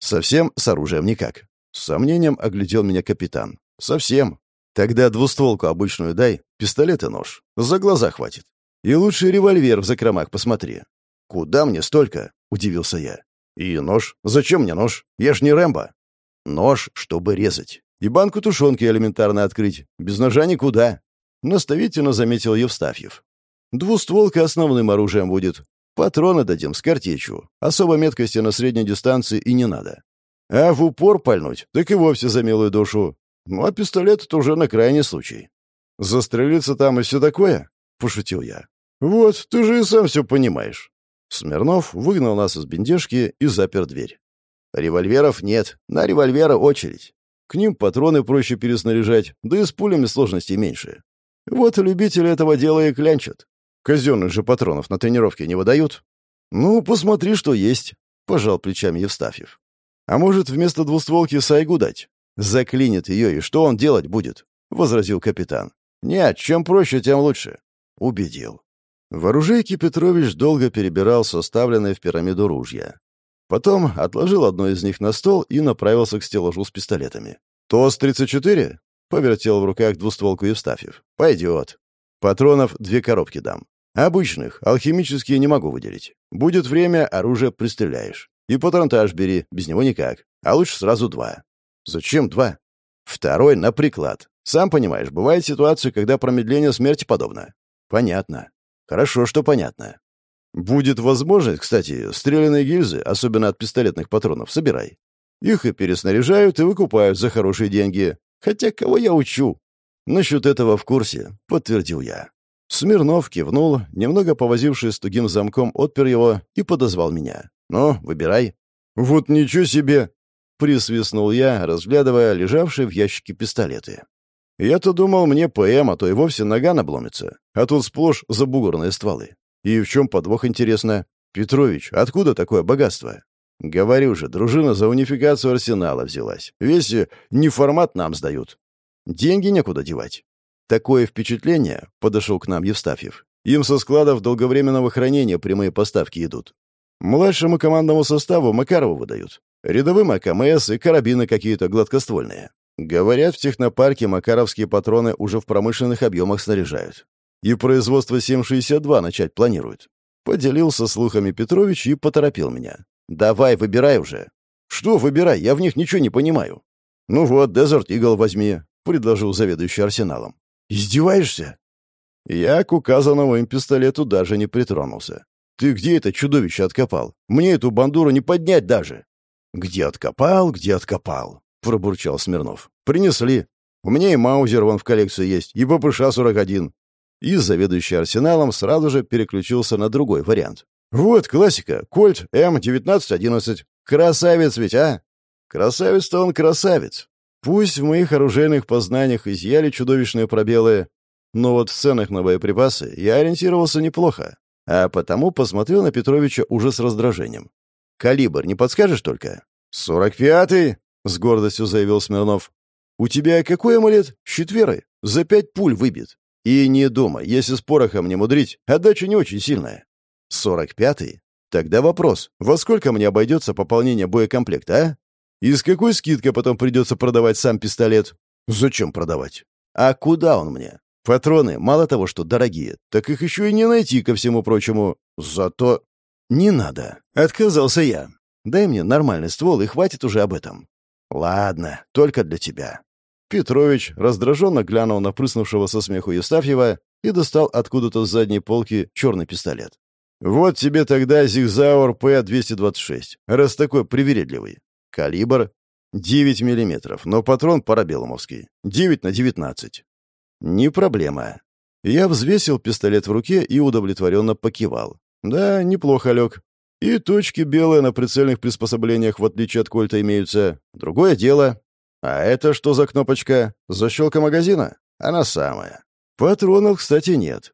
Совсем с оружием никак. С сомнением оглядел меня капитан. «Совсем. Тогда двустволку обычную дай, пистолет и нож. За глаза хватит. И лучший револьвер в закромах посмотри». «Куда мне столько?» — удивился я. «И нож? Зачем мне нож? Я ж не Рэмбо». «Нож, чтобы резать. И банку тушенки элементарно открыть. Без ножа никуда», — наставительно заметил Евстафьев. «Двустволка основным оружием будет. Патроны дадим с картечью. Особо меткости на средней дистанции и не надо. А в упор пальнуть, так и вовсе за милую душу. Ну, а пистолет — это уже на крайний случай. Застрелиться там и все такое? — пошутил я. Вот, ты же и сам все понимаешь. Смирнов выгнал нас из бендежки и запер дверь. Револьверов нет, на револьвера очередь. К ним патроны проще переснаряжать, да и с пулями сложностей меньше. Вот любители этого дела и клянчат. Казенных же патронов на тренировке не выдают. Ну, посмотри, что есть, — пожал плечами Евстафьев. А может, вместо двустволки сайгу дать? Заклинит ее, и что он делать будет? — возразил капитан. «Нет, чем проще, тем лучше». Убедил. В оружейке Петрович долго перебирал составленные в пирамиду ружья. Потом отложил одно из них на стол и направился к стеллажу с пистолетами. «ТОС-34?» — повертел в руках двустволку Евстафьев. «Пойдет. Патронов две коробки дам. Обычных, алхимические не могу выделить. Будет время, оружие пристреляешь. И патронтаж бери, без него никак. А лучше сразу два. Зачем два? Второй на приклад. Сам понимаешь, бывает ситуация, когда промедление смерти подобно. Понятно. Хорошо, что понятно. Будет возможность, кстати, стрелянные гильзы, особенно от пистолетных патронов, собирай. Их и переснаряжают, и выкупают за хорошие деньги. Хотя кого я учу? Насчет этого в курсе, подтвердил я. Смирнов кивнул, немного повозившись с тугим замком, отпер его и подозвал меня. «Ну, выбирай». «Вот ничего себе!» — присвистнул я, разглядывая лежавшие в ящике пистолеты. «Я-то думал, мне ПМ, а то и вовсе нога набломится, а тут сплошь забугорные стволы. И в чем подвох, интересно? Петрович, откуда такое богатство?» «Говорю же, дружина за унификацию арсенала взялась. Весь неформат нам сдают. Деньги некуда девать. Такое впечатление, подошел к нам Евстафьев. Им со складов долговременного хранения прямые поставки идут. Младшему командному составу Макарову выдают. Рядовым АКМС и карабины какие-то гладкоствольные. Говорят, в технопарке макаровские патроны уже в промышленных объемах снаряжают. И производство 7,62 начать планируют. Поделился слухами Петрович и поторопил меня. «Давай, выбирай уже». «Что выбирай? Я в них ничего не понимаю». «Ну вот, Desert Eagle возьми», — предложил заведующий арсеналом. «Издеваешься?» Я к указанному им пистолету даже не притронулся. «Ты где это чудовище откопал? Мне эту бандуру не поднять даже!» «Где откопал, где откопал?» — пробурчал Смирнов. «Принесли. У меня и Маузер вон в коллекции есть, и ППШ-41». И заведующий арсеналом сразу же переключился на другой вариант. «Вот классика. Кольт М1911. Красавец ведь, а?» «Красавец-то он красавец. Пусть в моих оружейных познаниях изъяли чудовищные пробелы, но вот в ценах на боеприпасы я ориентировался неплохо, а потому посмотрел на Петровича уже с раздражением. «Калибр не подскажешь только?» «Сорок пятый!» — с гордостью заявил Смирнов. «У тебя какой амулет? Четверый. За пять пуль выбит. И не думай, если с порохом не мудрить, отдача не очень сильная». «Сорок пятый? Тогда вопрос, во сколько мне обойдется пополнение боекомплекта, а?» И с какой скидкой потом придется продавать сам пистолет? Зачем продавать? А куда он мне? Патроны, мало того, что дорогие, так их еще и не найти ко всему прочему. Зато... Не надо. Отказался я. Дай мне нормальный ствол, и хватит уже об этом. Ладно, только для тебя. Петрович раздраженно глянул на прыснувшего со смеху Евстафьева и достал откуда-то с задней полки черный пистолет. «Вот тебе тогда Зигзауэр П-226, раз такой привередливый. Калибр 9 мм, но патрон парабеллумовский. 9 на 19. Не проблема. Я взвесил пистолет в руке и удовлетворенно покивал. Да, неплохо лег. И точки белые на прицельных приспособлениях, в отличие от кольта, имеются. Другое дело. А это что за кнопочка? Защелка магазина? Она самая. Патронов, кстати, нет.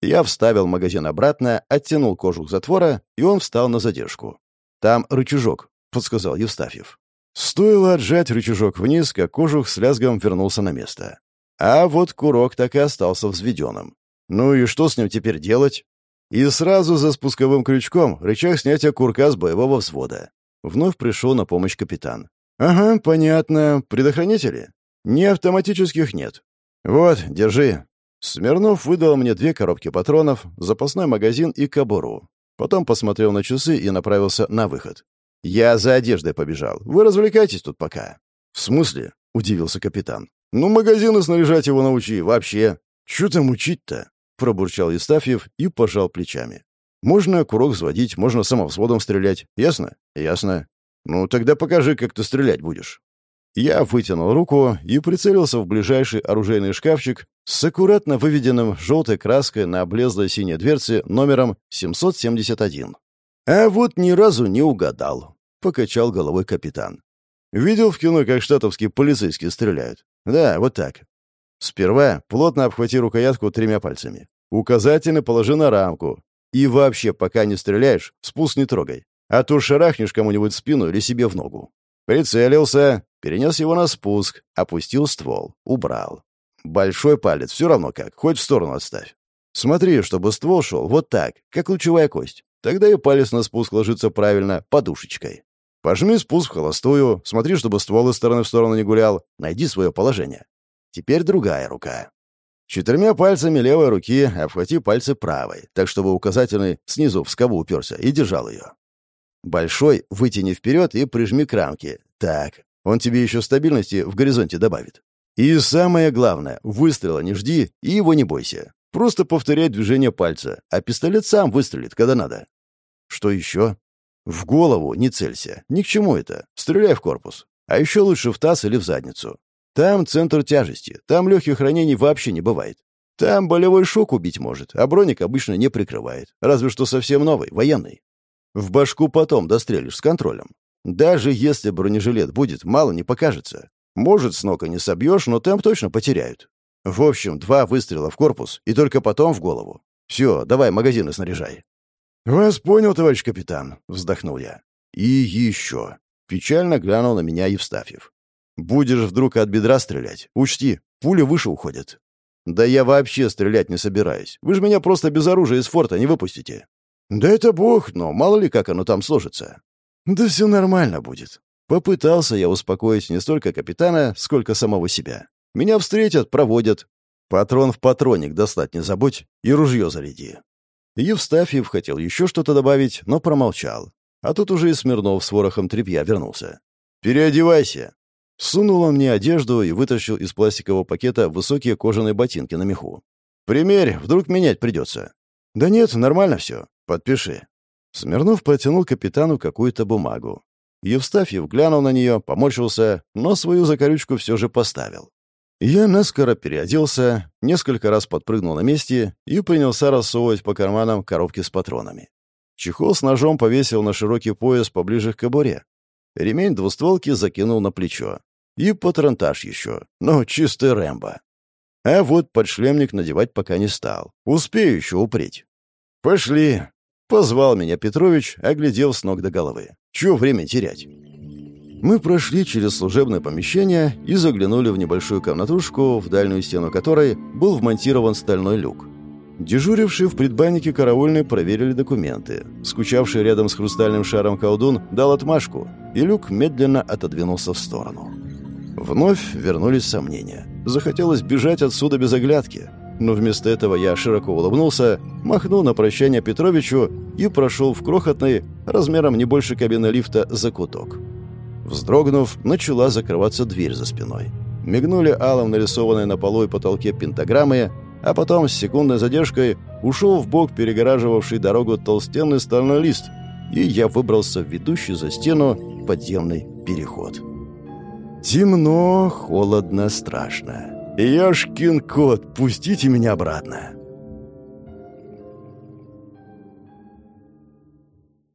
Я вставил магазин обратно, оттянул кожух затвора, и он встал на задержку. Там рычажок, — подсказал Евстафьев. Стоило отжать рычажок вниз, как кожух с лязгом вернулся на место. А вот курок так и остался взведенным. Ну и что с ним теперь делать? И сразу за спусковым крючком рычаг снятия курка с боевого взвода. Вновь пришел на помощь капитан. «Ага, понятно. Предохранители?» «Не автоматических нет». «Вот, держи». Смирнов выдал мне две коробки патронов, запасной магазин и кобуру. Потом посмотрел на часы и направился на выход. «Я за одеждой побежал. Вы развлекайтесь тут пока». «В смысле?» — удивился капитан. «Ну, магазины снаряжать его научи, вообще». «Чё там учить-то?» — пробурчал Истафьев и пожал плечами. «Можно курок взводить, можно самовзводом стрелять. Ясно?» «Ясно. Ну, тогда покажи, как ты стрелять будешь». Я вытянул руку и прицелился в ближайший оружейный шкафчик с аккуратно выведенным желтой краской на облезлой синей дверце номером 771. А вот ни разу не угадал, покачал головой капитан. Видел в кино, как штатовские полицейские стреляют? Да, вот так. Сперва плотно обхвати рукоятку тремя пальцами. Указательный положи на рамку. И вообще, пока не стреляешь, спуск не трогай. А то шарахнешь кому-нибудь спину или себе в ногу. Прицелился, перенес его на спуск, опустил ствол, убрал. Большой палец все равно как, хоть в сторону отставь. Смотри, чтобы ствол шел вот так, как лучевая кость. Тогда и палец на спуск ложится правильно, подушечкой. Пожми спуск холостую, смотри, чтобы ствол из стороны в сторону не гулял, найди свое положение. Теперь другая рука. Четырьмя пальцами левой руки обхвати пальцы правой, так чтобы указательный снизу в скобу уперся и держал ее. Большой вытяни вперед и прижми к рамке. Так, он тебе еще стабильности в горизонте добавит. И самое главное, выстрела не жди и его не бойся. Просто повторяй движение пальца, а пистолет сам выстрелит, когда надо. Что еще? В голову не целься. Ни к чему это. Стреляй в корпус. А еще лучше в таз или в задницу. Там центр тяжести. Там легких ранений вообще не бывает. Там болевой шок убить может, а броник обычно не прикрывает. Разве что совсем новый, военный. В башку потом дострелишь с контролем. Даже если бронежилет будет, мало не покажется. Может, с ног не собьешь, но темп точно потеряют. В общем, два выстрела в корпус и только потом в голову. Все, давай магазины снаряжай. «Вас понял, товарищ капитан», — вздохнул я. «И еще». Печально глянул на меня Евстафьев. «Будешь вдруг от бедра стрелять? Учти, пули выше уходят». «Да я вообще стрелять не собираюсь. Вы же меня просто без оружия из форта не выпустите». «Да это бог, но мало ли как оно там сложится». «Да все нормально будет». Попытался я успокоить не столько капитана, сколько самого себя. Меня встретят, проводят. Патрон в патроник достать не забудь и ружье заряди. Евстафьев хотел еще что-то добавить, но промолчал. А тут уже и Смирнов с ворохом тряпья вернулся. «Переодевайся!» Сунул он мне одежду и вытащил из пластикового пакета высокие кожаные ботинки на меху. «Примерь, вдруг менять придется». «Да нет, нормально все. Подпиши». Смирнов протянул капитану какую-то бумагу. Евстафьев глянул на нее, поморщился, но свою закорючку все же поставил. Я наскоро переоделся, несколько раз подпрыгнул на месте и принялся рассовывать по карманам коробки с патронами. Чехол с ножом повесил на широкий пояс поближе к кобуре. Ремень двустволки закинул на плечо. И патронтаж еще, но чистый Рэмбо. А вот подшлемник надевать пока не стал. Успею еще упреть. «Пошли!» — позвал меня Петрович, оглядел с ног до головы. «Чего время терять?» Мы прошли через служебное помещение и заглянули в небольшую комнатушку, в дальнюю стену которой был вмонтирован стальной люк. Дежурившие в предбаннике караульные проверили документы. Скучавший рядом с хрустальным шаром колдун дал отмашку, и люк медленно отодвинулся в сторону. Вновь вернулись сомнения. Захотелось бежать отсюда без оглядки. Но вместо этого я широко улыбнулся, махнул на прощание Петровичу и прошел в крохотный, размером не больше кабины лифта, закуток. Вздрогнув, начала закрываться дверь за спиной. Мигнули алом нарисованные на полу и потолке пентаграммы, а потом с секундной задержкой ушел в бок перегораживавший дорогу толстенный стальной лист, и я выбрался в ведущий за стену подземный переход. Темно, холодно, страшно. «Яшкин кот, пустите меня обратно!»